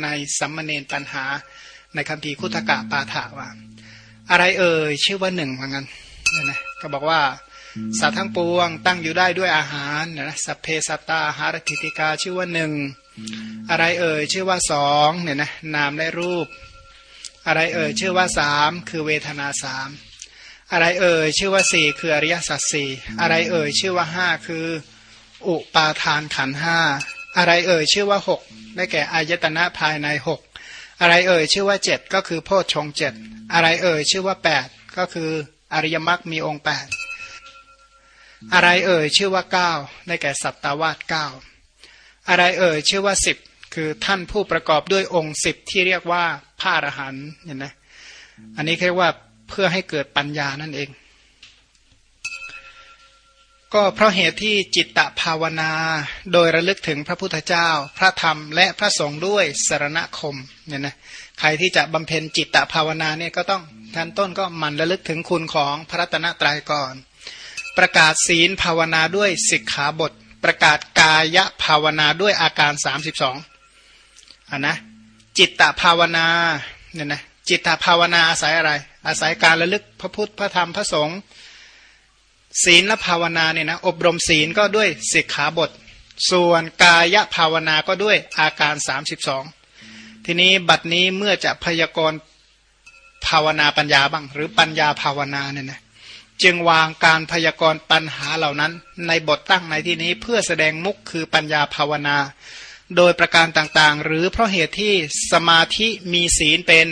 ในสัมมเนนปัญหา ในคัมภีคุตกะปาถาว่า อะไรเอ่ยชื่อว่าหนึ่งเหมือนกันนะนะก็บอกว่าสัตว์ทั้งปวงตั้งอยู่ได้ด้วยอาหารนะสัพเพสัตตาอาหารติติกาชื่อว่าหนึ่งอะไรเอ่ยชื่อว่าสองเนี่ยนะนามและรูป อะไรเอ่ยชื่อว่าสามคือเวทนาสามอะไรเอ่ยชื่อว่าสี่คืออริยสัจสี่อะไรเอ่ยชื่อว่าห้าคือ อุปาทานขันห้า อะไรเอ่ยชื่อว่าหกได้แก่อายตนะภายในหกอะไรเอ่ยชื่อว่าเจ็ดก็คือโพชฌงเจ็ดอะไรเอ่ยชื่อว่าแปดก็คืออริยมรรคมีองค์แปดอะไรเอ่ยชื่อว่าเก้าได้แก่สัตตาวาสเก้าอะไรเอ่ยชื่อว่าสิบคือท่านผู้ประกอบด้วยองค์สิบที่เรียกว่าพระอรหันต์เห็นไหมอันนี้เรียกว่าเพื่อให้เกิดปัญญานั่นเอง ก็เพราะเหตุที่จิตตภาวนา โดยระลึกถึงพระพุทธเจ้า พระธรรมและพระสงฆ์ด้วยสารณคมเนี่ยนะใครที่จะบำเพ็ญจิตตภาวนาเนี่ยก็ต้องท่านต้นก็มันระลึกถึงคุณของพระรัตนตรัยก่อน ประกาศศีลภาวนาด้วยสิกขาบท ประกาศกายภาวนาด้วยอาการ 32อะนะจิตตภาวนาเนี่ยนะจิตตภาวนาอาศัยอะไร อาศัยการระลึกพระพุทธพระธรรมพระสงฆ์ ศีลและภาวนาเนี่ยนะอบรมศีลก็ด้วยสิกขาบท ส่วนกายภาวนาก็ด้วยอาการ 32 ทีนี้บัดนี้เมื่อจะพยากรณ์ภาวนาปัญญาบ้าง หรือปัญญาภาวนาเนี่ยนะจึงวางการพยากรณ์ปัญหาเหล่านั้น ในบทตั้งในที่นี้เพื่อแสดงมุกคือปัญญาภาวนา โดยประการต่างๆ หรือเพราะเหตุที่สมาธิมีศีลเป็น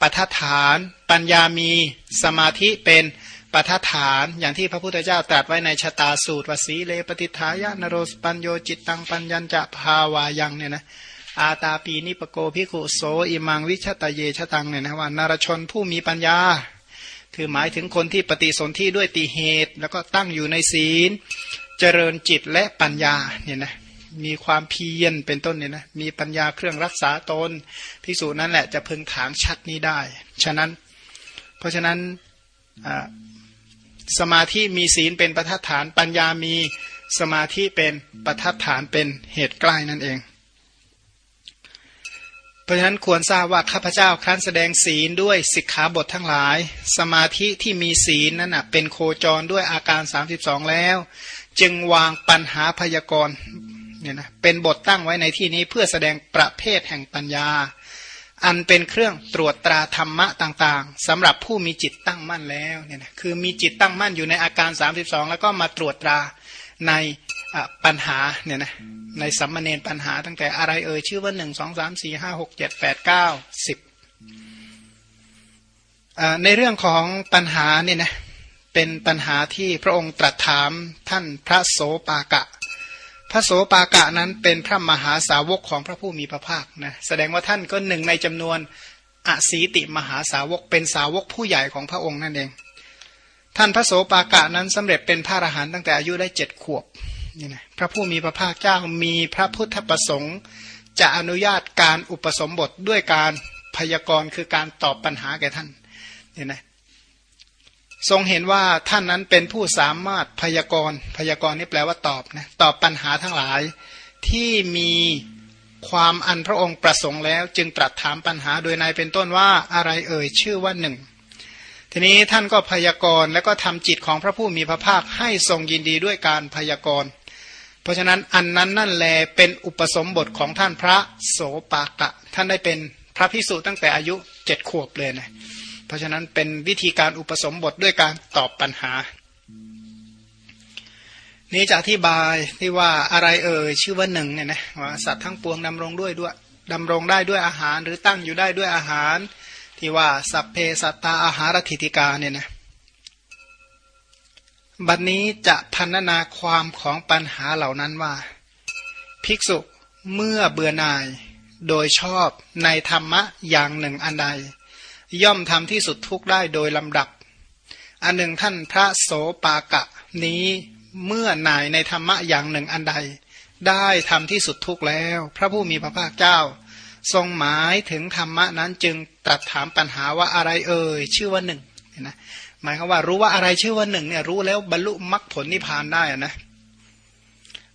ปัฏฐาน ปัญญามีสมาธิเป็น ปัฏฐาน อย่างที่พระพุทธเจ้าตรัสไว้ในชะตาสูตรวสีเลปฏิทายะนโรสปัญโยจิตตังปัญญัญจะภาวายังเนี่ยนะอาตาปีนิปโกพิขุโสอิมังวิชตเยชตังเนี่ยนะว่านารชนผู้มีปัญญา คือหมายถึงคนที่ปฏิสนธิด้วยตีเหตุ แล้วก็ตั้งอยู่ในศีล เจริญจิตและปัญญาเนี่ยนะมีความเพียรเป็นต้นเนี่ยนะมีปัญญาเครื่องรักษาตนพิสูจนั้นแหละจะพึงถางชัดนี้ได้ ฉะนั้น เพราะฉะนั้นอ่า สมาธิมีศีลเป็นประทัดฐาน ปัญญามีสมาธิเป็นประทัดฐานเป็นเหตุใกล้นั่นเอง เพราะฉะนั้นควรทราบว่าข้าพเจ้าครั้นแสดงศีลด้วยสิกขาบททั้งหลาย สมาธิที่มีศีลนั่นนะเป็นโคจรด้วยอาการ 32 แล้ว จึงวางปัญหาพยากรณ์เนี่ยนะเป็นบทตั้งไว้ในที่นี้เพื่อแสดงประเภทแห่งปัญญา อันเป็นเครื่องตรวจตราธรรมะต่างๆสำหรับผู้มีจิตตั้งมั่นแล้วเนี่ยนะคือมีจิตตั้งมั่นอยู่ในอาการ 32 แล้วก็มาตรวจตราในปัญหาเนี่ยนะในสัมมาเนนปัญหาตั้งแต่อะไรเอ่ยชื่อว่าหนึ่งสองสามสี่ห้าหกเจ็ดแปดเก้าสิบในเรื่องของปัญหาเนี่ยนะเป็นปัญหาที่พระองค์ตรัสถามท่านพระโสปากะ พระโสปากะนั้นเป็นพระมหาสาวกของพระผู้มีพระภาคนะแสดงว่าท่านก็หนึ่งในจำนวนอสีติมหาสาวกเป็นสาวกผู้ใหญ่ของพระองค์นั่นเอง ท่านพระโสปากะนั้นสำเร็จเป็นพระอรหันต์ตั้งแต่อายุได้เจ็ดขวบนี่นะพระผู้มีพระภาคเจ้ามีพระพุทธประสงค์ จะอนุญาตการอุปสมบทด้วยการพยากรณ์คือการตอบปัญหาแก่ท่านเนี่ยนะ ทรงเห็นว่าท่านนั้นเป็นผู้สามารถพยากรณ์พยากรณ์นี่แปลว่าตอบนะตอบปัญหาทั้งหลายที่มีความอันพระองค์ประสงค์แล้ว จึงตรัสถามปัญหาโดยในเป็นต้นว่าอะไรเอ่ยชื่อว่าหนึ่งทีนี้ท่านก็พยากรณ์แล้วก็ทำจิตของพระผู้มีพระภาคให้ทรงยินดีด้วยการพยากรณ์เพราะฉะนั้นอันนั้นนั่นแลเป็นอุปสมบทของท่านพระโสปากะ ท่านได้เป็นพระพิสุตั้งแต่อายุเจ็ดขวบเลยนะ ราะฉะนั้นเป็นวิธีการอุปสมบทด้วยการตอบปัญหา นี้จะอธิบายที่ว่าอะไรเอ่ยชื่อว่าหนึ่งเนี่ยนะว่าสัตว์ทั้งปวงดำรงด้วยด้วยดำรงได้ด้วยอาหาร หรือตั้งอยู่ได้ด้วยอาหาร ที่ว่าสัพเพสัตตาอาหารถิติกาเนี่ยนะบัดนนี้จะพันนาความของปัญหาเหล่านั้นว่า ภิกษุเมื่อเบื่อหน่ายโดยชอบในธรรมะอย่างหนึ่งอันใด ย่อมทำที่สุดทุกได้โดยลำดับ อันหนึ่งท่านพระโสปากะนี้เมื่อหน่ายในธรรมะอย่างหนึ่งอันใด ได้ทำที่สุดทุกแล้ว พระผู้มีพระภาคเจ้า ทรงหมายถึงธรรมะนั้นจึงตรัสถามปัญหาว่าอะไรเอ่ยชื่อว่าหนึ่งนะหมายความว่ารู้ว่าอะไรชื่อว่าหนึ่งเนี่ยรู้แล้วบรรลุมรรคผลนิพพานได้นะ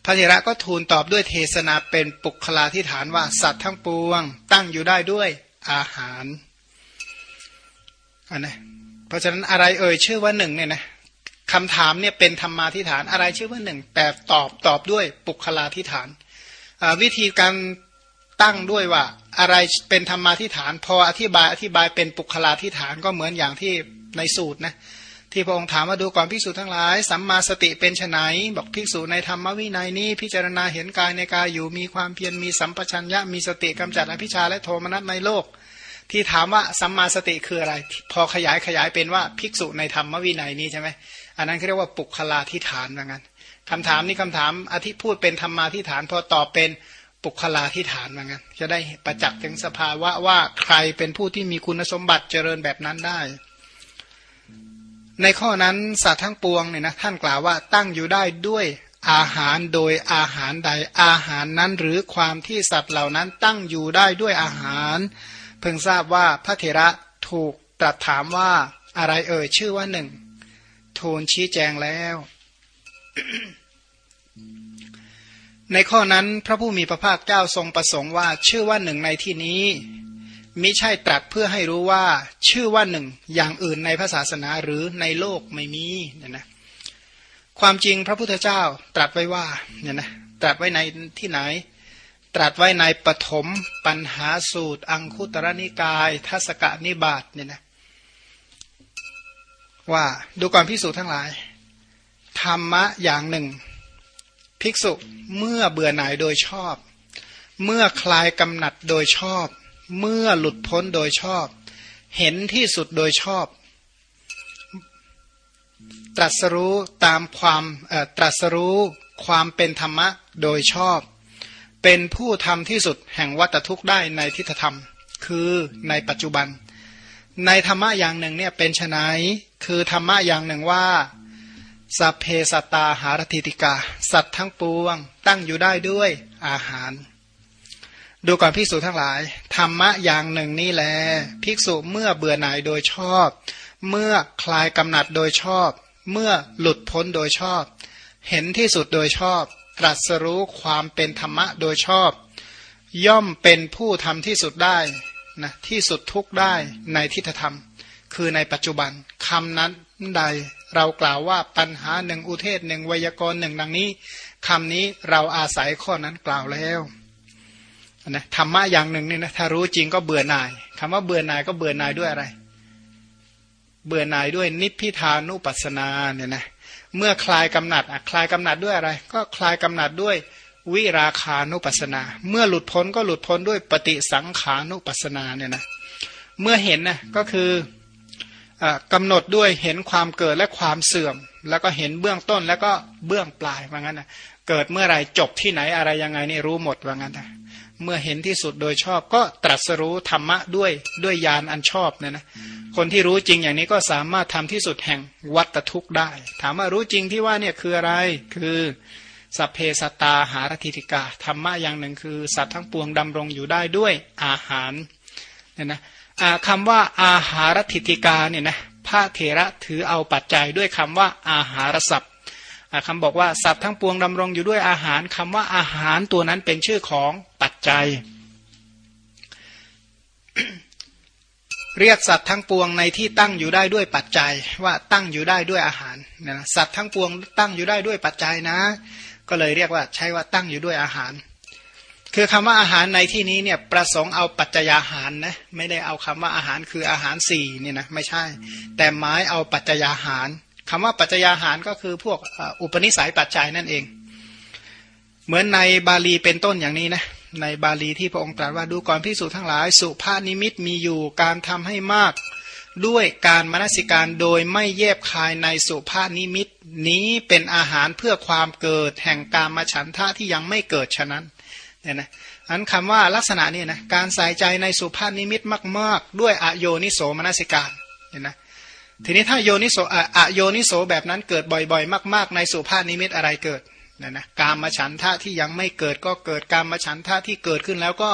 พระเถระก็ทูลตอบด้วยเทศนาเป็นปุคลาธิฐานว่าสัตว์ทั้งปวง ตั้งอยู่ได้ด้วยอาหาร อันนะเพราะฉะนั้นอะไรเอ่ยชื่อว่าหนึ่งเนี่ยนะคำถามเนี่ยเป็นธรรมาธิฐานอะไรชื่อว่าหนึ่งแต่ตอบตอบด้วยปุคลาธิฐาน วิธีการตั้งด้วยว่าอะไรเป็นธรรมาธิฐาน พออธิบายอธิบายเป็นปุคลาธิฐานก็เหมือนอย่างที่ในสูตรนะที่พระองค์ถามมาดูก่อนภิกษุทั้งหลายสัมมาสติเป็นไนบอกภิกษุในธรรมวินัยนี้พิจารณาเห็นกายในกายอยู่มีความเพียรมีสัมปชัญญะมีสติกำจัดอภิชาและโทมนัสในโลก ที่ถามว่าสัมมาสติคืออะไร พอขยายขยายเป็นว่าภิกษุในธรรมวินัยนี้ใช่ไหมอันนั้นเรียกว่าปุคลาธิฐานเหมือนกันคำถามนี้คำถามอธิพูดเป็นธรรมาธิฐาน พอตอบเป็นปุคลาธิฐานเหมือนกันจะได้ประจักษ์ถึงสภาวะว่าใครเป็นผู้ที่มีคุณสมบัติเจริญแบบนั้นได้ ในข้อนั้นสัตว์ทั้งปวงเนี่ยนะท่านกล่าวว่าตั้งอยู่ได้ด้วยอาหารโดยอาหารใดอาหารนั้นหรือความที่สัตว์เหล่านั้นตั้งอยู่ได้ด้วยอาหาร เพิ่งทราบว่าพระเถระถูกตรัสถามว่าอะไรเอ่ยชื่อว่าหนึ่งทูลชี้แจงแล้ว ในข้อนั้นพระผู้มีพระภาคเจ้าทรงประสงค์ว่า ชื่อว่าหนึ่งในที่นี้มิใช่ตรัสเพื่อให้รู้ว่าชื่อว่าหนึ่งอย่างอื่นในพระศาสนาหรือในโลกไม่มีเนี่ยนะความจริงพระพุทธเจ้าตรัสไว้ว่าเนี่ยนะตรัสไว้ในที่ไหน ตรัสไว้ในปฐมปัญหาสูตร อังคุตรนิกายทัศกนิบาตเนี่ยนะว่าดูก่อนพิสูจน์ทั้งหลาย ธรรมะอย่างหนึ่ง ภิกษุเมื่อเบื่อหน่ายโดยชอบ เมื่อคลายกำหนัดโดยชอบ เมื่อหลุดพ้นโดยชอบ เห็นที่สุดโดยชอบ ตรัสรู้ตามความตรัสรู้ความเป็นธรรมะโดยชอบ เป็นผู้ทำที่สุดแห่งวัตทุกข์ได้ในทิฏฐธรรม คือในปัจจุบัน ในธรรมะอย่างหนึ่งเนี่ยเป็นไนคือธรรมะอย่างหนึ่งว่าสัพเพสตาหารติติกา สัตว์ทั้งปวง ตั้งอยู่ได้ด้วยอาหาร ดูก่อนภิกษุทั้งหลาย ธรรมะอย่างหนึ่งนี่แล ภิกษุเมื่อเบื่อหน่ายโดยชอบ เมื่อคลายกำหนัดโดยชอบ เมื่อหลุดพ้นโดยชอบ เห็นที่สุดโดยชอบ ตรัสรู้ความเป็นธรรมะโดยชอบ ย่อมเป็นผู้ทำที่สุดได้นะที่สุดทุกได้ในทิฏฐธรรม คือในปัจจุบันคำนั้นใดเรากล่าวว่าปัญหาหนึ่งอุเทศหนึ่งวยากรณ์หนึ่งดังนี้คำนี้เราอาศัยข้อนั้นกล่าวแล้วนะธรรมะอย่างหนึ่งนี่นะถ้ารู้จริงก็เบื่อหน่ายคำว่าเบื่อหน่ายก็เบื่อหน่ายด้วยอะไร เบื่อหน่ายด้วยนิพพิทานุปัสสนาเนี่ยนะ เมื่อคลายกำหนัดคลายกำหนัดด้วยอะไร ก็คลายกำหนัดด้วยวิราคานุปัสนา เมื่อหลุดพ้นก็หลุดพ้นด้วยปฏิสังขานุปัสสนาเนี่ยนะเมื่อเห็นนะก็คือกำหนดด้วยเห็นความเกิดและความเสื่อม แล้วก็เห็นเบื้องต้นแล้วก็เบื้องปลายว่างั้นนะเกิดเมื่อไรจบที่ไหนอะไรยังไงนี่รู้หมดว่างั้นนะ เมื่อเห็นที่สุดโดยชอบก็ตรัสรู้ธรรมะด้วยด้วยญาณอันชอบเนี่ยนะคนที่รู้จริงอย่างนี้ก็สามารถทำที่สุดแห่งวัตทุกข์ได้ ถามว่ารู้จริงที่ว่าเนี่ยคืออะไรคือสัพเพสตาหารทิติกาธรรมะอย่างหนึ่งคือ สัตว์ทั้งปวงดำรงอยู่ได้ด้วยอาหารเนี่ยนะคำว่าอาหารทิติกาเนี่ยนะพระเถระถือเอาปัจจัยด้วยคำว่าอาหารสัพคำบอกว่าสัตว์ทั้งปวงดำรงอยู่ด้วยอาหารคำว่าอาหารตัวนั้นเป็นชื่อของ ปัจจัยเรียกสัตว์ทั้งปวงในที่ตั้งอยู่ได้ด้วยปัจจัย ว่าตั้งอยู่ได้ด้วยอาหารนะสัตว์ทั้งปวงตั้งอยู่ได้ด้วยปัจจัยนะ ก็เลยเรียกว่าใช้ว่าตั้งอยู่ด้วยอาหาร คือคำว่าอาหารในที่นี้เนี่ยประสงค์เอาปัจจัยอาหารนะไม่ได้เอาคำว่าอาหารคืออาหารสี่นี่นะไม่ใช่ แต่หมายเอาปัจจัยอาหารคำว่าปัจจัยอาหารก็คือพวกอุปนิสัยปัจจัยนั่นเอง เหมือนในบาลีเป็นต้นอย่างนี้นะในบาลีที่พระองค์ตรัสว่าดูก่อนพิสูจทั้งหลาย สุภานิมิตมีอยู่การทำให้มาก ด้วยการมนสิการโดยไม่แยบคายในสุภานิมิต นี้เป็นอาหารเพื่อความเกิดแห่งการมาฉันทะที่ยังไม่เกิดฉะนั้นเนี่ยนะอันคำว่าลักษณะนี้นะการใส่ใจในสุภานิมิตมาก ๆ ด้วยอโยนิโสมนสิการเนี่ยนะทีนี้ถ้าโยนิโสอะโยนิโสแบบนั้นเกิดบ่อย ๆ มาก ๆ ในสุภาพนิมิตอะไรเกิด นะนะการมาฉันทะที่ยังไม่เกิดก็เกิดการมาฉันทะที่เกิดขึ้นแล้วก็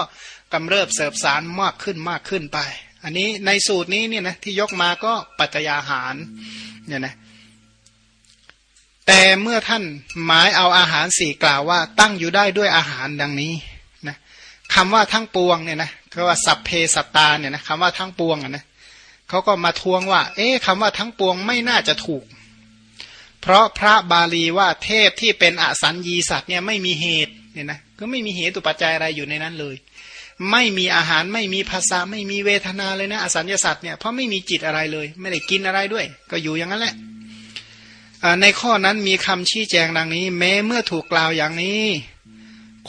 กำเริบเสบสารมากขึ้นมากขึ้นไป อันนี้ในสูตรนี้เนี่ยนะที่ยกมาก็ปัจจยาหารเนี่ยนะแต่เมื่อท่านหมายเอาอาหารสี่กล่าวว่า ตั้งอยู่ได้ด้วยอาหารดังนี้นะคำว่าทั้งปวงเนี่ยนะคือว่าสัพเพสัตตาเนี่ยนะคำว่าทั้งปวงอะนะเขาก็มาทวงว่า เอ๊ะคำว่าทั้งปวงไม่น่าจะถูก เพราะพระบาลีว่าเทพที่เป็นอสัญญีสัตว์เนี่ยไม่มีเหตุเนี่ยนะก็ไม่มีเหตุปัจจัยอะไรอยู่ในนั้นเลย ไม่มีอาหารไม่มีภาษาไม่มีเวทนาเลยนะอสัญญาสัตว์เนี่ยเพราะไม่มีจิตอะไรเลย ไม่ได้กินอะไรด้วย ก็อยู่อย่างนั้นแหละในข้อนั้นมีคำชี้แจงดังนี้ แม้เมื่อถูกกล่าวอย่างนี้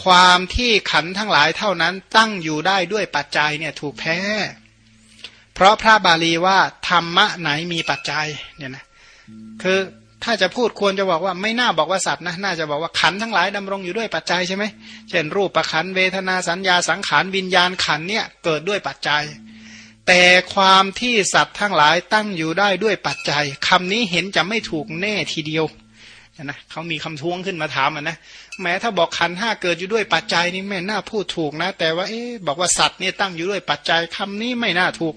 ความที่ขันทั้งหลายเท่านั้นตั้งอยู่ได้ด้วยปัจจัยเนี่ยถูกแพ้ เพราะพระบาลีว่าธรรมะไหนมีปัจจัยเนี่ยนะคือ ถ้าจะพูดควรจะบอกว่าไม่น่าบอกว่าสัตว์นะน่าจะบอกว่าขันทั้งหลายดำรงอยู่ด้วยปัจจัยใช่ไหมเช่นรูปประขันเวทนาสัญญาสังขารวิญญาณขันเนี่ยเกิดด้วยปัจจัย แต่ความที่สัตว์ทั้งหลายตั้งอยู่ได้ด้วยปัจจัยคำนี้เห็นจะไม่ถูกแน่ทีเดียวนะเขามีคำท้วงขึ้นมาถามอะนะแม้ถ้าบอกขันห้าเกิดอยู่ด้วยปัจจัยนี่ไม่น่าพูดถูกนะ แต่ว่าเอ๊บอกว่าสัตว์เนี่ยตั้งอยู่ด้วยปัจจัยคำนี้ไม่น่าถูก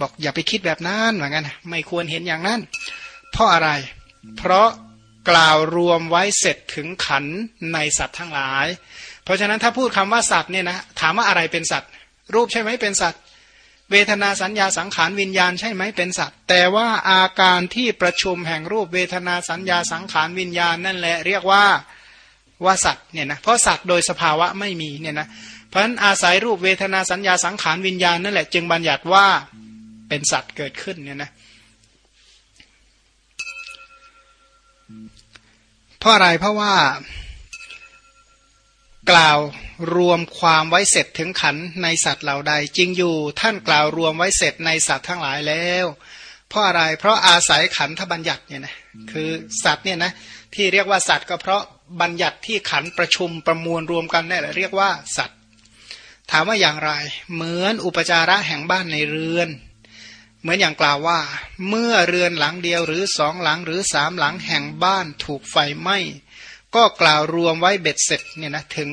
บอกอย่าไปคิดแบบนั้นเหมือนกันไม่ควรเห็นอย่างนั้นเพราะอะไร เพราะกล่าวรวมไว้เสร็จถึงขันในสัตว์ทั้งหลาย เพราะฉะนั้นถ้าพูดคำว่าสัตว์เนี่ยนะถามว่าอะไรเป็นสัตว์ รูปใช่ไหมเป็นสัตว์ เวทนาสัญญาสังขารวิญญาณใช่ไหมเป็นสัตว์ แต่ว่าอาการที่ประชุมแห่งรูปเวทนาสัญญาสังขารวิญญาณนั่นแหละเรียกว่าว่าสัตว์เนี่ยนะเพราะสัตว์โดยสภาวะไม่มีเนี่ยนะเพราะฉะนั้นอาศัยรูปเวทนาสัญญาสังขารวิญญาณนั่นแหละจึงบัญญัติว่าเป็นสัตว์เกิดขึ้นเนี่ยนะ เพราะอะไรเพราะว่ากล่าวรวมความไว้เสร็จถึงขันในสัตว์เหล่าใดจริงอยู่ท่านกล่าวรวมไว้เสร็จในสัตว์ทั้งหลายแล้ว เพราะอะไรเพราะอาศัยขันธบัญญัติเนี่ยนะคือสัตว์เนี่ยนะที่เรียกว่าสัตว์ก็เพราะบัญญัติที่ขันประชุมประมวลรวมกันนี่แหละเรียกว่าสัตว์ ถามว่าอย่างไร เหมือนอุปจาระแห่งบ้านในเรือน เหมือนอย่างกล่าวว่า เมื่อเรือนหลังเดียวหรือสองหลังหรือสามหลังแห่งบ้านถูกไฟไหม้ก็กล่าวรวมไว้เบ็ดเสร็จเนี่ยนะถึง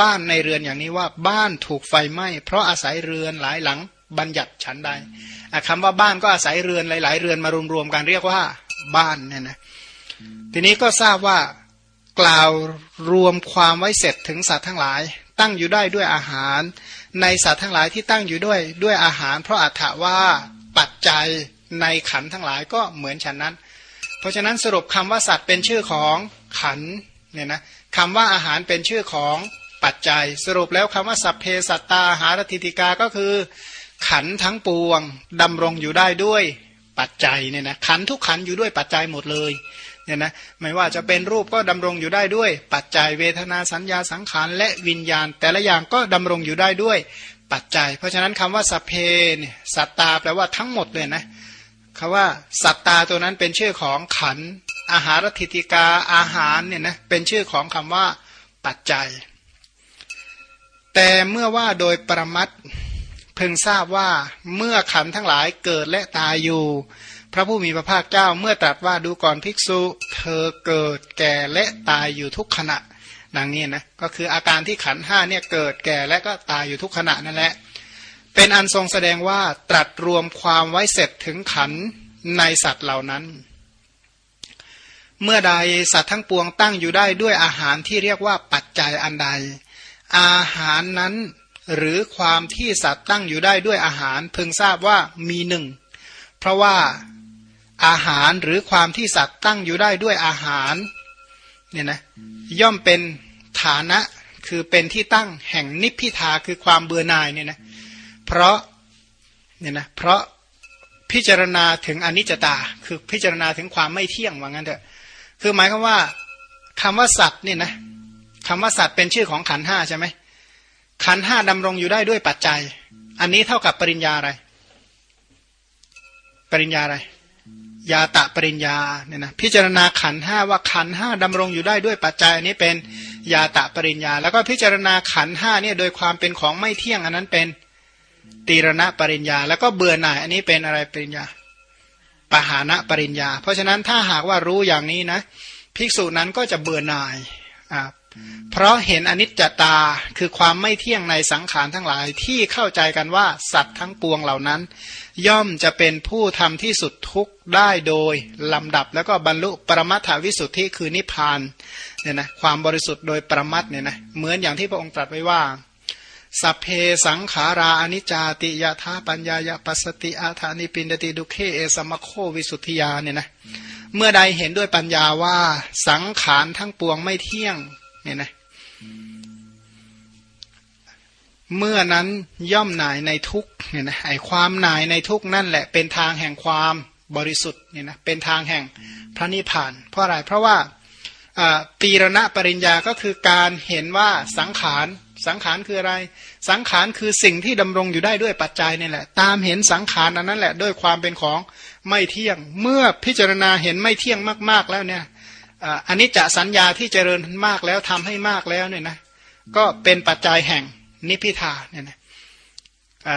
บ้านในเรือนอย่างนี้ว่าบ้านถูกไฟไหม้เพราะอาศัยเรือนหลายหลังบัญญัติฉันใดคำว่าบ้านก็อาศัยเรือนหลาย ๆ เรือนมารวมๆกันเรียกว่าบ้านเนี่ยนะทีนี้ก็ทราบว่ากล่าวรวมความไว้เสร็จถึงสัตว์ทั้งหลาย ตั้งอยู่ได้ด้วยอาหาร ในสัตว์ทั้งหลายที่ตั้งอยู่ด้วยด้วยอาหาร เพราะอัฏฐว่า ปัจจัยในขันทั้งหลายก็เหมือนฉันนั้น เพราะฉะนั้นสรุปคำว่าสัตว์เป็นชื่อของขันเนี่ยนะคำว่าอาหารเป็นชื่อของปัจจัย สรุปแล้วคำว่าสัพเพสัตตาหารติติกาก็คือ ขันทั้งปวงดำรงอยู่ได้ด้วยปัจจัยเนี่ยนะขันทุกขันอยู่ด้วยปัจจัยหมดเลยเนี่ยนะไม่ว่าจะเป็นรูปก็ดำรงอยู่ได้ด้วย ปัจจัยเวทนาสัญญาสังขารและวิญญาณ แต่ละอย่างก็ดำรงอยู่ได้ด้วย ปัจจัย เพราะฉะนั้นคำว่าสัพเพเนี่ยสัตตาแปลว่าทั้งหมดเลยนะคำว่าสัตตาตัวนั้นเป็นชื่อของขัน อาหารทิติกาอาหารเนี่ยนะเป็นชื่อของคำว่าปัจจัย แต่เมื่อว่าโดยประมัดเพิ่งทราบว่าเมื่อขันทั้งหลายเกิดและตายอยู่ พระผู้มีพระภาคเจ้าเมื่อตรัสว่าดูก่อนภิกษุ เธอเกิดแก่และตายอยู่ทุกขณะ ดังนี้นะก็คืออาการที่ขันห้าเนี่ยเกิดแก่และก็ตายอยู่ทุกขณะนั่นแหละ เป็นอันทรงแสดงว่าตรัสรวมความไว้เสร็จถึงขันในสัตว์เหล่านั้น เมื่อใดสัตว์ทั้งปวงตั้งอยู่ได้ด้วยอาหารที่เรียกว่าปัจจัยอันใด อาหารนั้นหรือความที่สัตว์ตั้งอยู่ได้ด้วยอาหารเพิ่งทราบว่ามีหนึ่งเพราะว่าอาหารหรือความที่สัตว์ตั้งอยู่ได้ด้วยอาหารเนี่ยนะย่อมเป็น ฐานะคือเป็นที่ตั้งแห่งนิพพิทาคือความเบื่อหน่ายเนี่ยนะเพราะเนี่ยนะเพราะพิจารณาถึงอนิจจตา คือพิจารณาถึงความไม่เที่ยงว่างั้นเถอะคือหมายความว่าคำว่าสัตว์เนี่ยนะคำว่าสัตว์เป็นชื่อของขันห้าใช่ไหมขันห้าดำรงอยู่ได้ด้วยปัจจัย อันนี้เท่ากับปริญญาอะไร ปริญญาอะไร ยาตะปริญญาเนี่ยนะพิจารณาขันห้าว่าขันห้าดำรงอยู่ได้ด้วยปัจจัย อันนี้เป็น ยาตะปริญญา แล้วก็พิจารณาขันห้าเนี่ยโดยความเป็นของไม่เที่ยงอันนั้นเป็นตีรณะปริญญา แล้วก็เบื่อหน่ายอันนี้เป็นอะไรปริญญาปหานะปริญญา เพราะฉะนั้นถ้าหากว่ารู้อย่างนี้นะภิกษุนั้นก็จะเบื่อหน่ายอ่าเพราะเห็นอนิจจตาคือความไม่เที่ยงในสังขารทั้งหลาย ที่เข้าใจกันว่าสัตว์ทั้งปวงเหล่านั้น ย่อมจะเป็นผู้ทำที่สุดทุกข์ได้โดยลำดับแล้วก็บรรลุปรมัตถวิสุทธิคือนิพพาน เนี่ยนะความบริสุทธิ์โดยประมัตเนี่ยนะเหมือนอย่างที่พระองค์ตรัสไว้ว่าสัพเพสังขาราอนิจจติยธาปัญญายปัสติอาธานิปินติดุเคเอสมโควิสุทธิยาเนี่ยนะเมื่อใดเห็นด้วยปัญญาว่าสังขารทั้งปวงไม่เที่ยงเนี่ยนะเมื่อนั้นย่อมหน่ายในทุกเนี่ยนะไอความหน่ายในทุกนั่นแหละ เป็นทางแห่งความบริสุทธิ์เนี่ยนะเป็นทางแห่งพระนิพพาน เพราะอะไรเพราะว่า ปีรณะปริญญาก็คือการเห็นว่าสังขารสังขารคืออะไร สังขารคือสิ่งที่ดำรงอยู่ได้ด้วยปัจจัยนี่แหละ ตามเห็นสังขารนั้นแหละ ด้วยความเป็นของไม่เที่ยง เมื่อพิจารณาเห็นไม่เที่ยงมาก ๆแล้วเนี่ยอันนี้จะสัญญาที่เจริญมากแล้วทำให้มากแล้วเนี่ยนะก็เป็นปัจจัยแห่งนิพิทาเนี่ยนะ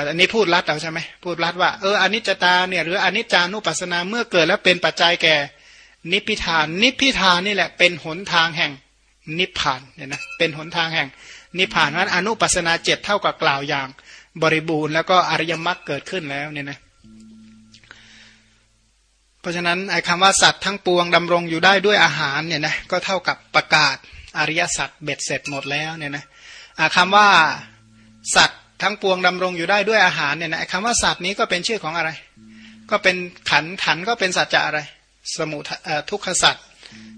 อันนี้พูดรัดเอาใช่ไหมพูดรัดว่าเอออนิจจตาเนี่ยหรืออนิจจานุปัสสนาเมื่อเกิดแล้วเป็นปัจจัยแก่ นิพิทาน นิพิทานนี่แหละเป็นหนทางแห่งนิพพานเนี่ยนะเป็นหนทางแห่ง นิพพานนั้นอนุปัสนาเจ็ดเท่ากับกล่าวอย่าง บริบูรณ์แล้วก็อริยมรรคเกิดขึ้นแล้วเนี่ยนะเพราะฉะนั้นไอ้คำว่าสัตว์ทั้งปวงดำรงอยู่ได้ด้วยอาหารเนี่ยนะก็เท่ากับประกาศอริยสัจเบ็ดเสร็จหมดแล้วเนี่ยนะคำว่าสัตว์ทั้งปวงดำรงอยู่ได้ด้วยอาหารเนี่ยนะคำว่าสัตว์นี้ก็เป็นชื่อของอะไร ก็เป็นขันขันก็เป็นสัจจะอะไร สมุทุกขสัตว์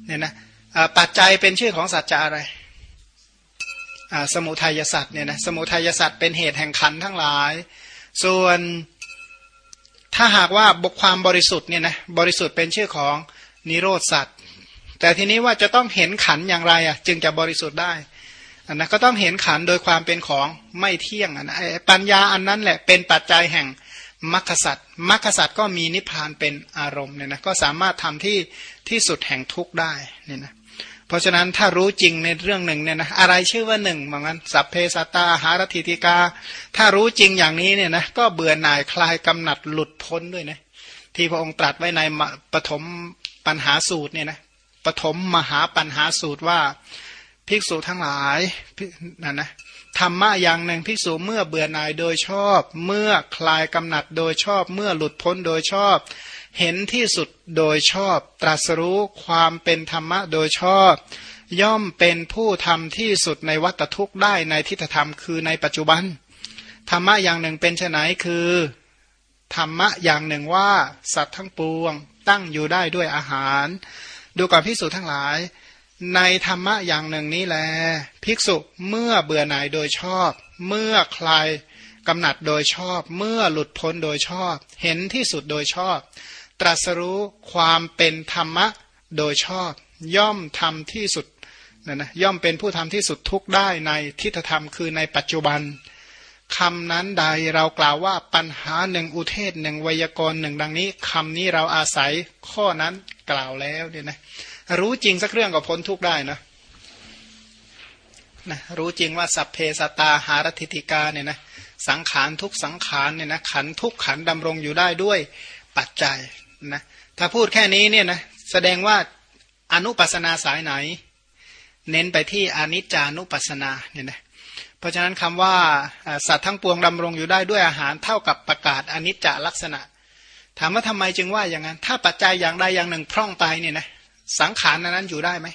เนี่ยนะปัจจัยเป็นชื่อของสัจจะอะไรสมุทัยสัตว์เนี่ยนะสมุทัยสัตว์เป็นเหตุแห่งขันทั้งหลาย ส่วนถ้าหากว่าบกความบริสุทธิ์เนี่ยนะบริสุทธิ์เป็นชื่อของนิโรธสัตว์แต่ทีนี้ว่าจะต้องเห็นขันอย่างไรอะจึงจะบริสุทธิ์ได้อันนะก็ต้องเห็นขันโดยความเป็นของไม่เที่ยงอันนะปัญญาอันนั้นแหละเป็นปัจจัยแห่ง มรรคสัตว์มรรคสัตว์ก็มีนิพพานเป็นอารมณ์เนี่ยนะก็สามารถทำที่ที่สุดแห่งทุกข์ได้เนี่ยนะเพราะฉะนั้นถ้ารู้จริงในเรื่องหนึ่งเนี่ยนะอะไรชื่อว่าหนึ่งเหมือนกันสัพเพสตาหารติติกา ถ้ารู้จริงอย่างนี้เนี่ยนะก็เบื่อหน่ายคลายกำหนัดหลุดพ้นด้วยนะที่พระองค์ตรัสไว้ในปฐมปัญหาสูตรเนี่ยนะปฐมมหาปัญหาสูตรว่าภิกษุทั้งหลายนั่นนะ ธรรมะอย่างหนึ่งภิกษุเมื่อเบื่อหน่ายโดยชอบ เมื่อคลายกำหนัดโดยชอบ เมื่อหลุดพ้นโดยชอบ เห็นที่สุดโดยชอบ ตรัสรู้ความเป็นธรรมะโดยชอบ ย่อมเป็นผู้ทำที่สุดในวัตทุกข์ได้ในทิฏฐธรรมคือในปัจจุบัน ธรรมะอย่างหนึ่งเป็นไฉนคือ ธรรมะอย่างหนึ่งว่า สัตว์ทั้งปวง ตั้งอยู่ได้ด้วยอาหาร ดูก่อนภิกษุทั้งหลาย ในธรรมะอย่างหนึ่งนี้แล ภิกษุเมื่อเบื่อหน่ายโดยชอบ เมื่อคลายกำหนัดโดยชอบ เมื่อหลุดพ้นโดยชอบ เห็นที่สุดโดยชอบ ตรัสรู้ความเป็นธรรมะโดยชอบ ย่อมทำที่สุดนะนะย่อมเป็นผู้ทำที่สุดทุกได้ในทิฏฐธรรมคือในปัจจุบันคำนั้นใดเรากล่าวว่าปัญหาหนึ่งอุเทศหนึ่งวยากรณ์หนึ่งดังนี้คำนี้เราอาศัยข้อนั้นกล่าวแล้วเนี่ยนะ รู้จริงสักเรื่องก็พ้นทุกได้นะนะรู้จริงว่าสัพเพสตาหารติติกาเนี่ยนะสังขารทุกสังขารเนี่ยนะขันทุกขันดำรงอยู่ได้ด้วยปัจจัยนะถ้าพูดแค่นี้เนี่ยนะแสดงว่าอนุปัสนาสายไหน เน้นไปที่อนิจจานุปัสนาเนี่ยนะเพราะฉะนั้นคำว่าสัตว์ทั้งปวงดำรงอยู่ได้ด้วยอาหารเท่ากับประกาศอนิจจลักษณะ ถามว่าทำไมจึงว่าอย่างนั้น ถ้าปัจจัยอย่างใดอย่างหนึ่งพร่องไปเนี่ยนะ สังขารนั้นอยู่ได้ไหม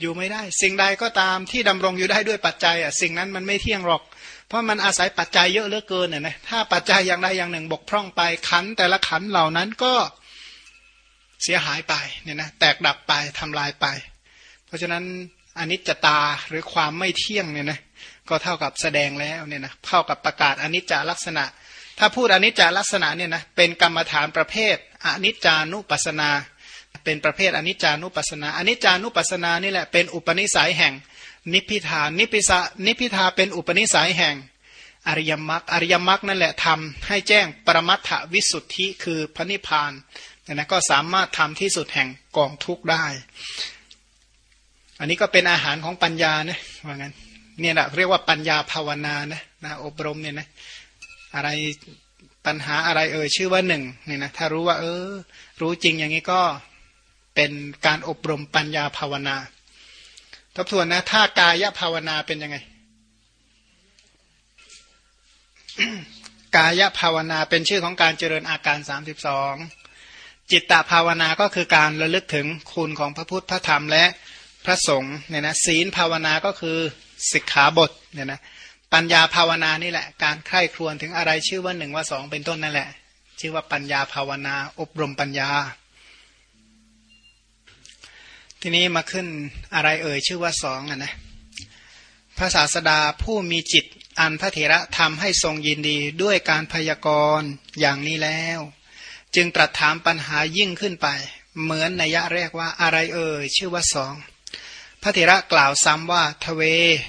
อยู่ไม่ได้ สิ่งใดก็ตามที่ดำรงอยู่ได้ด้วยปัจจัยอะสิ่งนั้นมันไม่เที่ยงหรอก เพราะมันอาศัยปัจจัยเยอะเหลือเกินเนี่ยนะถ้าปัจจัยอย่างใดอย่างหนึ่งบกพร่องไปขันแต่ละขันเหล่านั้นก็เสียหายไปเนี่ยนะแตกดับไปทำลายไป เพราะฉะนั้นอนิจจตาหรือความไม่เที่ยงเนี่ยนะก็เท่ากับแสดงแล้วเนี่ยนะเท่ากับประกาศอนิจจลักษณะ ถ้าพูดอนิจจลักษณะเนี่ยนะเป็นกรรมฐานประเภทอนิจจานุปัสนา เป็นประเภทอนิจจานุปัสนาอนิจจานุปัสนานี่แหละเป็นอุปนิสัยแห่ง นิพิทานิพิสานิพิทาเป็นอุปนิสัยแห่งอริยมรรคอริยมรรคนั่นแหละทำให้แจ้งปรมัตถวิสุทธิคือพระนิพพานนะก็สามารถทำที่สุดแห่งกองทุกได้ อันนี้ก็เป็นอาหารของปัญญานะว่างั้นเนี่ยแหละเรียกว่าปัญญาภาวนานะนะอบรมเนี่ยนะอะไรปัญหาอะไรเอ่ยชื่อว่าหนึ่งเนี่ยนะถ้ารู้ว่า เออ รู้จริงอย่างนี้ก็ เป็นการอบรมปัญญาภาวนาถ้าบทวนนะถ้ากายภาวนาเป็นยังไง กายภาวนาเป็นชื่อของการเจริญอาการสามสิบสองจิตตภาวนาก็คือการระลึกถึงคุณของพระพุทธพระธรรมและพระสงฆ์เนี่ยนะศีลภาวนาก็คือสิกขาบทเนี่ยนะปัญญาภาวนานี่แหละ การใคร่ครวญถึงอะไรชื่อว่าหนึ่งว่าสองเป็นต้นนั่นแหละ ชื่อว่าปัญญาภาวนา อบรมปัญญา ทีนี้มาขึ้นอะไรเอ่ยชื่อว่าสองอะนะพระศาสดาผู้มีจิตอันพระเถระทำให้ทรงยินดีด้วยการพยากรณ์อย่างนี้แล้ว จึงตรัสถามปัญหายิ่งขึ้นไป เหมือนในยะแรกว่าอะไรเอ่ยชื่อว่าสองพระเถระกล่าวซ้ำว่าทเว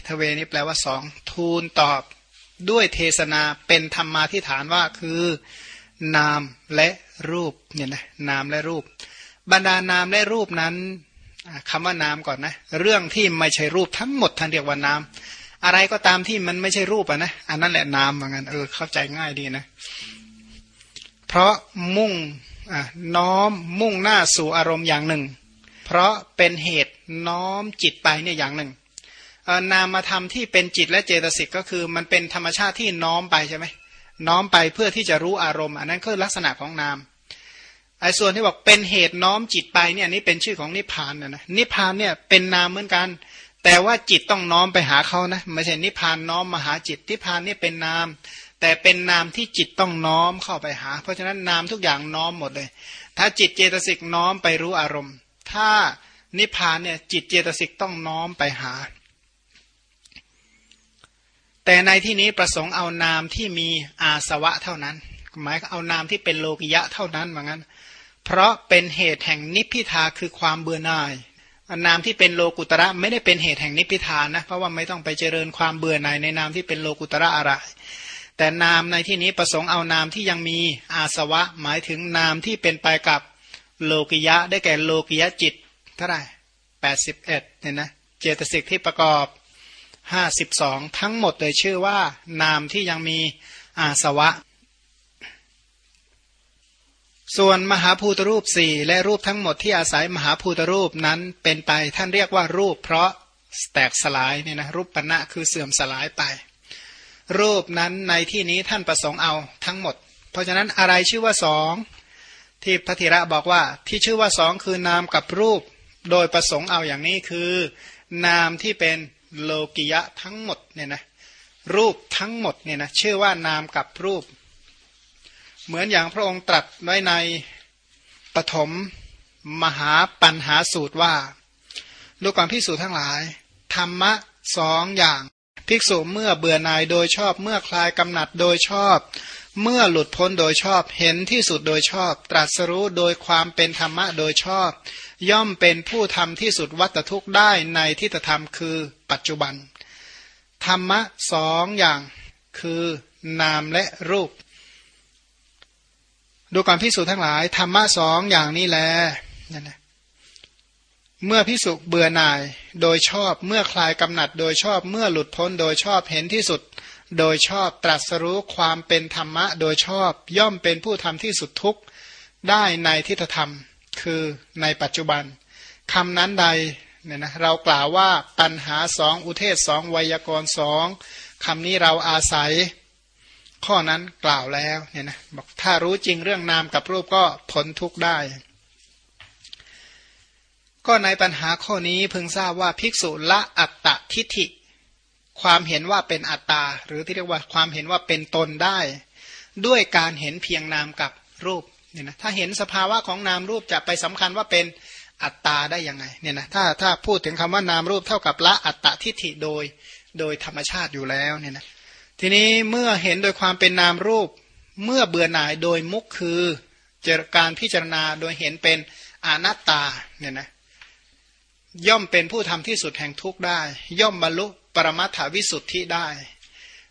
ทเวนี่แปลว่าสองทูลตอบด้วยเทศนาเป็นธรรมาที่ฐานว่าคือ นามและรูปเนี่ยนะนามและรูป บรรดานามและรูปนั้น คำว่านามก่อนนะ เรื่องที่ไม่ใช่รูปทั้งหมดท่านเรียกว่านาม อะไรก็ตามที่มันไม่ใช่รูปอะนะอันนั้นแหละนามเหมือนกันเออเข้าใจง่ายดีนะ เพราะมุ่งน้อมมุ่งหน้าสู่อารมณ์อย่างหนึ่ง เพราะเป็นเหตุน้อมจิตไปเนี่ยอย่างหนึ่งนามธรรมที่เป็นจิตและเจตสิกก็คือมันเป็นธรรมชาติที่น้อมไปใช่ไหมน้อมไปเพื่อที่จะรู้อารมณ์ อันนั้นคือลักษณะของนาม ไอ้ส่วนที่บอกเป็นเหตุน้อมจิตไปเนี่ยนี่เป็นชื่อของนิพพานนะนะนิพพานเนี่ยเป็นนามเหมือนกัน แต่ว่าจิตต้องน้อมไปหาเขานะไม่ใช่นิพพานน้อมมาหาจิตนิพพานนี่เป็นนาม แต่เป็นนามที่จิตต้องน้อมเข้าไปหา เพราะฉะนั้นนามทุกอย่างน้อมหมดเลย ถ้าจิตเจตสิกน้อมไปรู้อารมณ์ ถ้านิพพานเนี่ยจิตเจตสิกต้องน้อมไปหา แต่ในที่นี้ประสงค์เอานามที่มีอาสวะเท่านั้น หมายเอานามที่เป็นโลกิยะเท่านั้นเหมือนกัน เพราะเป็นเหตุแห่งนิพพิทาคือความเบื่อหน่ายนามที่เป็นโลกุตระไม่ได้เป็นเหตุแห่งนิพพิทานนะเพราะว่าไม่ต้องไปเจริญความเบื่อหน่ายในนามที่เป็นโลกุตระอะไร แต่นามในที่นี้ประสงค์เอานามที่ยังมีอาสวะ หมายถึงนามที่เป็นไปกับโลกิยะได้แก่โลกิยะจิตเท่าไหร่แปดสิบเอ็ดเนี่ยนะเจตสิกที่ประกอบห้าสิบสองทั้งหมดเลยชื่อว่านามที่ยังมีอาสวะ ส่วนมหาภูตรูปสี่และรูปทั้งหมดที่อาศัยมหาภูตรูปนั้นเป็นไปท่านเรียกว่ารูป เพราะแตกสลายเนี่ยนะรูปปณะคือเสื่อมสลายไป รูปนั้นในที่นี้ท่านประสงค์เอาทั้งหมด เพราะฉะนั้นอะไรชื่อว่าสองที่พระธีระบอกว่าที่ชื่อว่าสองคือนามกับรูป โดยประสงค์เอาอย่างนี้คือ นามที่เป็นโลกิยะทั้งหมดเนี่ยนะรูปทั้งหมดเนี่ยนะชื่อว่านามกับรูป เหมือนอย่างพระองค์ตรัสไว้ในปฐมมหาปัญหาสูตรว่าลูกความพิสูจน์ทั้งหลาย ธรรมะสองอย่าง ภิกษุเมื่อเบื่อหน่ายโดยชอบ เมื่อคลายกำหนัดโดยชอบ เมื่อหลุดพ้นโดยชอบ เห็นที่สุดโดยชอบ ตรัสรู้โดยความเป็นธรรมะโดยชอบ ย่อมเป็นผู้ทำที่สุดวัตทุกข์ได้ในทิฏฐธรรมคือปัจจุบัน ธรรมะสองอย่าง คือนามและรูป ดูการพิสูจน์ทั้งหลายธรรมะสองอย่างนี้แลนั่นนะเมื่อพิสุเบื่อหน่ายโดยชอบเมื่อคลายกำหนัดโดยชอบเมื่อหลุดพ้นโดยชอบเห็นที่สุด โดยชอบตรัสรู้ความเป็นธรรมะ โดยชอบย่อมเป็นผู้ทำที่สุดทุกข์ได้ในทิฏฐธรรม คือในปัจจุบันคำนั้นใดเนี่ยนะเรากล่าวว่าปัญหาสองอุเทศสองไวยากรณ์สองคำนี้เราอาศัย ข้อนั้นกล่าวแล้วเนี่ยนะบอกถ้ารู้จริงเรื่องนามกับรูปก็พ้นทุกข์ได้ ก็ในปัญหาข้อนี้เพิ่งทราบว่าภิกษุละอัตตทิฏฐิ ความเห็นว่าเป็นอัตตา หรือที่เรียกว่าความเห็นว่าเป็นตนได้ ด้วยการเห็นเพียงนามกับรูปเนี่ยนะถ้าเห็นสภาวะของนามรูปจะไปสำคัญว่าเป็นอัตตาได้ยังไงเนี่ยนะถ้าถ้าพูดถึงคำว่านามรูปเท่ากับละอัตตทิฏฐิโดย โดยธรรมชาติอยู่แล้วเนี่ยนะ ทีนี้เมื่อเห็นโดยความเป็นนามรูป เมื่อเบื่อหน่ายโดยมุกคือเจอการพิจารณาโดยเห็นเป็นอนัตตาเนี่ยนะย่อมเป็นผู้ทำที่สุดแห่งทุกข์ได้ ย่อมบรรลุปรมัตถวิสุทธิได้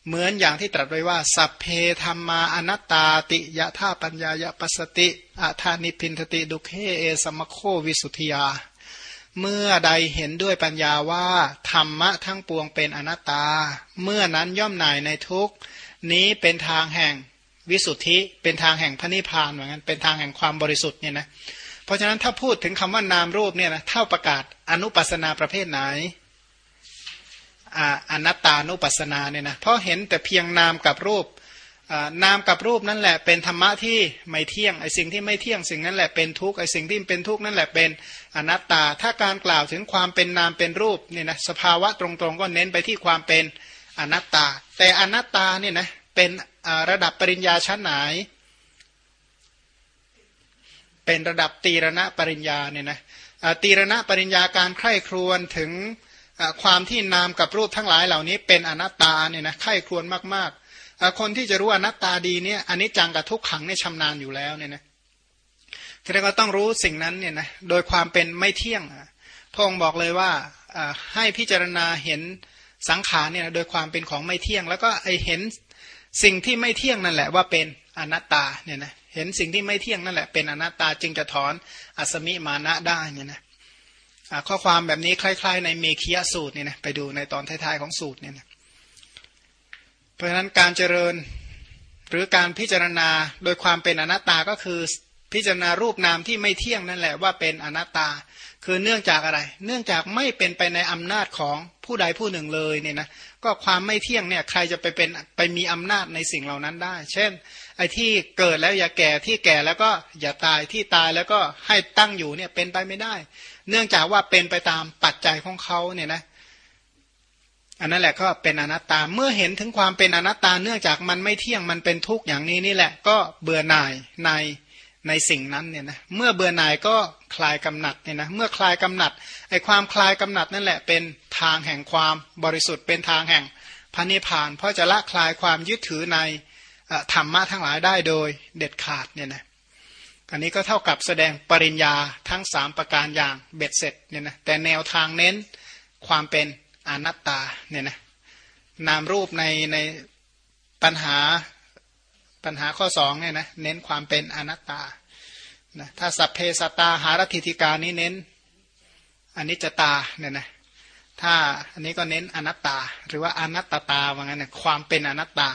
เหมือนอย่างที่ตรัสไว้ว่า สัพเพธรรมาอนัตตาติยะธาปัญญายปัสติอาธานิพินทติดุเคเอสมโควิสุทธิยา เมื่อใดเห็นด้วยปัญญาว่าธรรมะทั้งปวงเป็นอนัตตา เมื่อนั้นย่อมหน่ายในทุกนี้เป็นทางแห่งวิสุทธิ เป็นทางแห่งพระนิพพานเหมือนกันเป็นทางแห่งความบริสุทธิ์เนี่ยนะเพราะฉะนั้นถ้าพูดถึงคำว่านามรูปเนี่ยนะเท่าประกาศอนุปัสนาประเภทไหนอนัตตานุปัสสนาเนี่ยนะเพราะเห็นแต่เพียงนามกับรูป นามกับรูปนั่นแหละเป็นธรรมะที่ไม่เที่ยงไอสิ่งที่ไม่เที่ยงสิ่งนั้นแหละเป็นทุกข์ไอสิ่งที่เป็นทุกข์นั่นแหละเป็นอนัตตา ถ้าการกล่าวถึงความเป็นนามเป็นรูปเนี่ยนะสภาวะตรงๆ ก็เน้นไปที่ความเป็นอนัตตา แต่อนัตตาเนี่ยนะเป็นระดับปริญญาชั้นไหน เป็นระดับตีรณะปริญญาเนี่ยนะตีรณะปริญญาการใคร่ครวญถึงความที่นามกับรูปทั้งหลายเหล่านี้เป็นอนัตตาเนี่ยนะใคร่ครวญมากๆ คนที่จะรู้อนัตตาดีเนี่ยอันนี้จังกับทุกขังเนี่ยชำนาญอยู่แล้วเนี่ยนะแสดงว่าต้องรู้สิ่งนั้นเนี่ยนะโดยความเป็นไม่เที่ยงพระองค์บอกเลยว่าให้พิจารณาเห็นสังขารเนี่ยโดยความเป็นของไม่เที่ยง แล้วก็ไอเห็นสิ่งที่ไม่เที่ยงนั่นแหละว่าเป็นอนัตตาเนี่ยนะเห็นสิ่งที่ไม่เที่ยงนั่นแหละเป็นอนัตตาจึงจะถอนอสมิมานะได้เนี่ยนะข้อความแบบนี้คล้าย ๆ ในเมคียสูตรเนี่ยนะไปดูในตอนท้ายๆของสูตรเนี่ยนะ เพราะฉะนั้นการเจริญหรือการพิจารณาโดยความเป็นอนัตตาก็คือพิจารณารูปนามที่ไม่เที่ยงนั่นแหละว่าเป็นอนัตตา คือเนื่องจากอะไร เนื่องจากไม่เป็นไปในอำนาจของผู้ใดผู้หนึ่งเลยเนี่ยนะก็ความไม่เที่ยงเนี่ยใครจะไปเป็นไปมีอำนาจในสิ่งเหล่านั้นได้ เช่น ไอ้ที่เกิดแล้วอย่าแก่ที่แก่แล้วก็อย่าตายที่ตายแล้วก็ให้ตั้งอยู่เนี่ยเป็นไปไม่ได้ เนื่องจากว่าเป็นไปตามปัจจัยของเขาเนี่ยนะ อันนั้นแหละก็เป็นอนัตตา เมื่อเห็นถึงความเป็นอนัตตาเนื่องจากมันไม่เที่ยงมันเป็นทุกข์อย่างนี้นี่แหละ ก็เบื่อหน่ายในในสิ่งนั้นเนี่ยนะเมื่อเบื่อหน่ายก็คลายกำหนัดเนี่ยนะเมื่อคลายกำหนัดไอ้ความคลายกำหนัดนั่นแหละเป็นทางแห่งความบริสุทธิ์เป็นทางแห่งพระนิพพาน เพราะจะละคลายความยึดถือในธรรมะทั้งหลายได้โดยเด็ดขาดเนี่ยนะอันนี้ก็เท่ากับแสดงปริญญาทั้งสามประการอย่างเบ็ดเสร็จเนี่ยนะแต่แนวทางเน้นความเป็น อนัตตาเนี่ยนะนามรูปในในปัญหาปัญหาข้อสองเนี่ยนะเน้นความเป็นอนัตตานะถ้าสัพเพสตาหารติธิกานี้เน้นอันนี้จะตาเนี่ยนะถ้าอันนี้ก็เน้นอนัตตา หรือว่าอนัตตาว่างั้นนะความเป็นอนัตตา